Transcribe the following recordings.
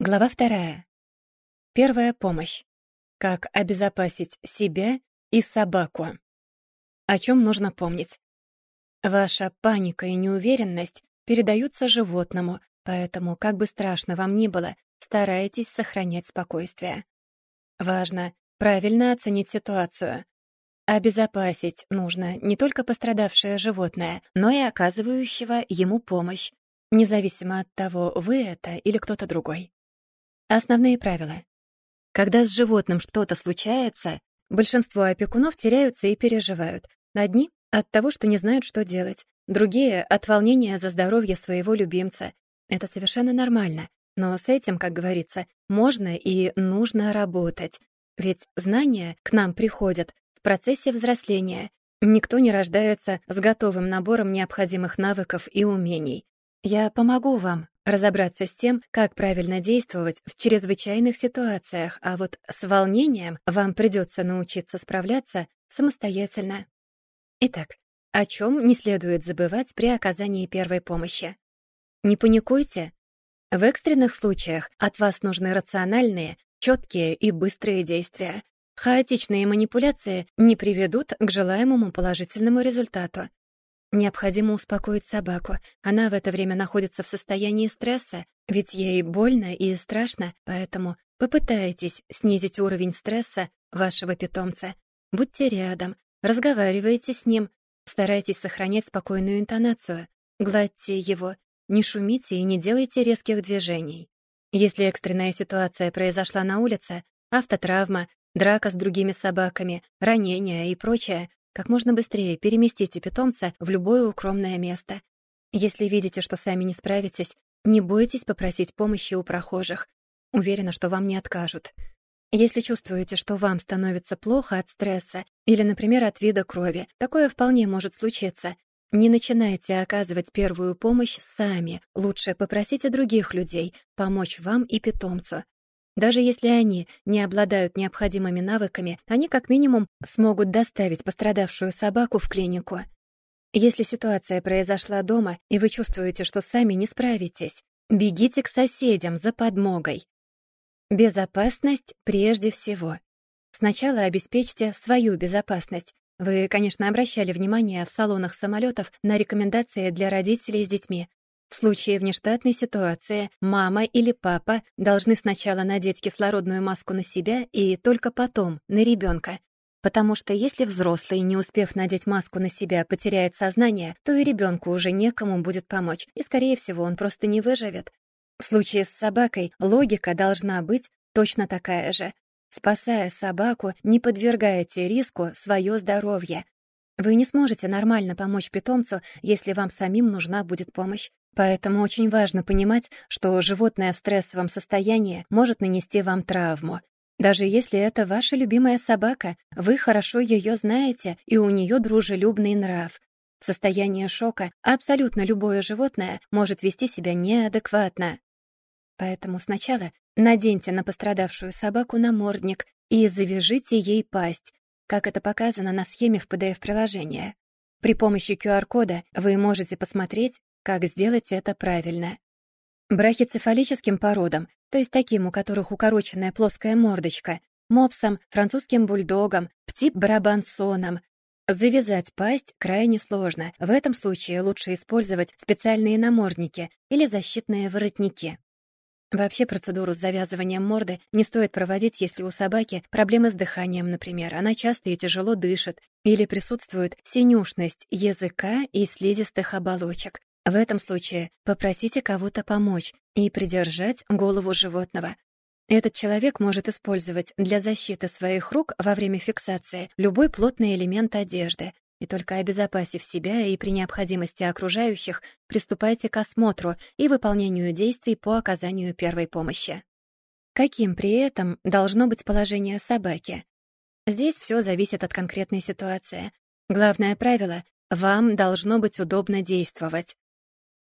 Глава вторая. Первая помощь. Как обезопасить себя и собаку. О чем нужно помнить? Ваша паника и неуверенность передаются животному, поэтому, как бы страшно вам ни было, старайтесь сохранять спокойствие. Важно правильно оценить ситуацию. Обезопасить нужно не только пострадавшее животное, но и оказывающего ему помощь, независимо от того, вы это или кто-то другой. Основные правила. Когда с животным что-то случается, большинство опекунов теряются и переживают. Одни — от того, что не знают, что делать. Другие — от волнения за здоровье своего любимца. Это совершенно нормально. Но с этим, как говорится, можно и нужно работать. Ведь знания к нам приходят в процессе взросления. Никто не рождается с готовым набором необходимых навыков и умений. Я помогу вам разобраться с тем, как правильно действовать в чрезвычайных ситуациях, а вот с волнением вам придется научиться справляться самостоятельно. Итак, о чем не следует забывать при оказании первой помощи? Не паникуйте. В экстренных случаях от вас нужны рациональные, четкие и быстрые действия. Хаотичные манипуляции не приведут к желаемому положительному результату. Необходимо успокоить собаку. Она в это время находится в состоянии стресса, ведь ей больно и страшно, поэтому попытайтесь снизить уровень стресса вашего питомца. Будьте рядом, разговаривайте с ним, старайтесь сохранять спокойную интонацию, гладьте его, не шумите и не делайте резких движений. Если экстренная ситуация произошла на улице, автотравма, драка с другими собаками, ранения и прочее, как можно быстрее переместите питомца в любое укромное место. Если видите, что сами не справитесь, не бойтесь попросить помощи у прохожих. Уверена, что вам не откажут. Если чувствуете, что вам становится плохо от стресса или, например, от вида крови, такое вполне может случиться. Не начинайте оказывать первую помощь сами. Лучше попросите других людей помочь вам и питомцу. Даже если они не обладают необходимыми навыками, они как минимум смогут доставить пострадавшую собаку в клинику. Если ситуация произошла дома, и вы чувствуете, что сами не справитесь, бегите к соседям за подмогой. Безопасность прежде всего. Сначала обеспечьте свою безопасность. Вы, конечно, обращали внимание в салонах самолетов на рекомендации для родителей с детьми. В случае внештатной ситуации мама или папа должны сначала надеть кислородную маску на себя и только потом на ребенка. Потому что если взрослый, не успев надеть маску на себя, потеряет сознание, то и ребенку уже некому будет помочь, и, скорее всего, он просто не выживет. В случае с собакой логика должна быть точно такая же. Спасая собаку, не подвергайте риску свое здоровье. Вы не сможете нормально помочь питомцу, если вам самим нужна будет помощь. Поэтому очень важно понимать, что животное в стрессовом состоянии может нанести вам травму. Даже если это ваша любимая собака, вы хорошо ее знаете, и у нее дружелюбный нрав. В состоянии шока абсолютно любое животное может вести себя неадекватно. Поэтому сначала наденьте на пострадавшую собаку намордник и завяжите ей пасть, как это показано на схеме в PDF-приложении. При помощи QR-кода вы можете посмотреть, как сделать это правильно. Брахицефалическим породам, то есть таким, у которых укороченная плоская мордочка, мопсам, французским бульдогам, птип-барабансонам, завязать пасть крайне сложно. В этом случае лучше использовать специальные намордники или защитные воротники. Вообще процедуру с завязыванием морды не стоит проводить, если у собаки проблемы с дыханием, например. Она часто и тяжело дышит, или присутствует синюшность языка и слизистых оболочек. В этом случае попросите кого-то помочь и придержать голову животного. Этот человек может использовать для защиты своих рук во время фиксации любой плотный элемент одежды, и только обезопасив себя и при необходимости окружающих, приступайте к осмотру и выполнению действий по оказанию первой помощи. Каким при этом должно быть положение собаки? Здесь все зависит от конкретной ситуации. Главное правило — вам должно быть удобно действовать.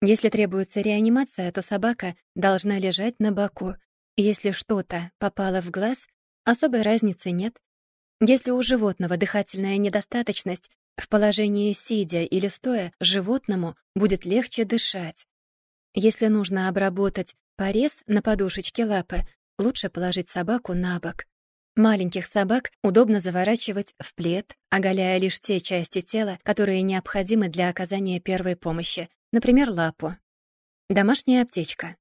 Если требуется реанимация, то собака должна лежать на боку. Если что-то попало в глаз, особой разницы нет. Если у животного дыхательная недостаточность, в положении сидя или стоя животному будет легче дышать. Если нужно обработать порез на подушечке лапы, лучше положить собаку на бок. Маленьких собак удобно заворачивать в плед, оголяя лишь те части тела, которые необходимы для оказания первой помощи, например, лапу. Домашняя аптечка.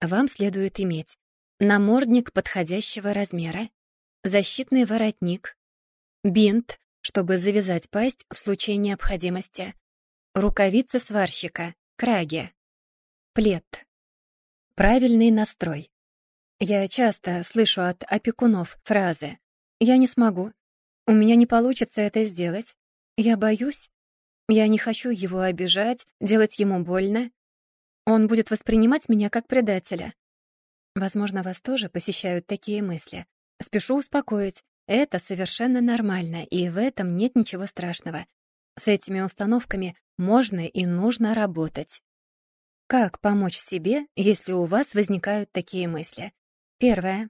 Вам следует иметь намордник подходящего размера, защитный воротник, бинт, чтобы завязать пасть в случае необходимости, рукавица сварщика, краги, плед. Правильный настрой. Я часто слышу от опекунов фразы «Я не смогу», «У меня не получится это сделать», «Я боюсь», «Я не хочу его обижать, делать ему больно», «Он будет воспринимать меня как предателя». Возможно, вас тоже посещают такие мысли. Спешу успокоить, это совершенно нормально, и в этом нет ничего страшного. С этими установками можно и нужно работать. Как помочь себе, если у вас возникают такие мысли? Первое.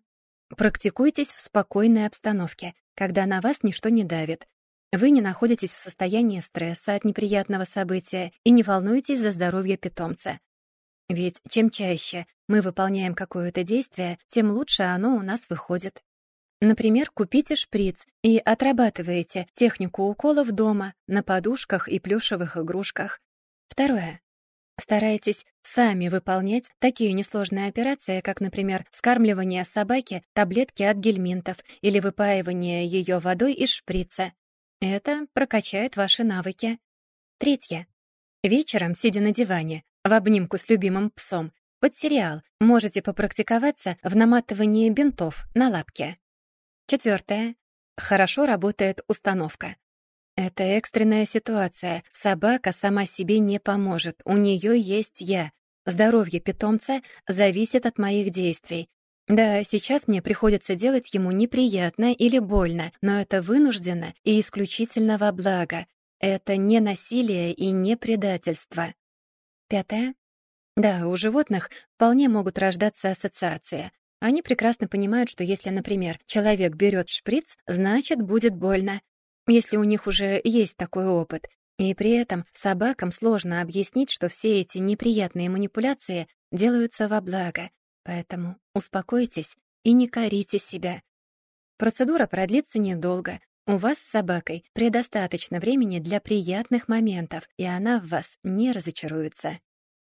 Практикуйтесь в спокойной обстановке, когда на вас ничто не давит. Вы не находитесь в состоянии стресса от неприятного события и не волнуетесь за здоровье питомца. Ведь чем чаще мы выполняем какое-то действие, тем лучше оно у нас выходит. Например, купите шприц и отрабатываете технику уколов дома на подушках и плюшевых игрушках. Второе. Старайтесь сами выполнять такие несложные операции, как, например, скармливание собаки таблетки от гельминтов или выпаивание ее водой из шприца. Это прокачает ваши навыки. Третье. Вечером, сидя на диване, в обнимку с любимым псом, под сериал можете попрактиковаться в наматывании бинтов на лапке. Четвертое. Хорошо работает установка. Это экстренная ситуация. Собака сама себе не поможет. У нее есть я. Здоровье питомца зависит от моих действий. Да, сейчас мне приходится делать ему неприятно или больно, но это вынужденно и исключительно во благо. Это не насилие и не предательство. Пятое. Да, у животных вполне могут рождаться ассоциации. Они прекрасно понимают, что если, например, человек берет шприц, значит, будет больно если у них уже есть такой опыт. И при этом собакам сложно объяснить, что все эти неприятные манипуляции делаются во благо. Поэтому успокойтесь и не корите себя. Процедура продлится недолго. У вас с собакой предостаточно времени для приятных моментов, и она в вас не разочаруется.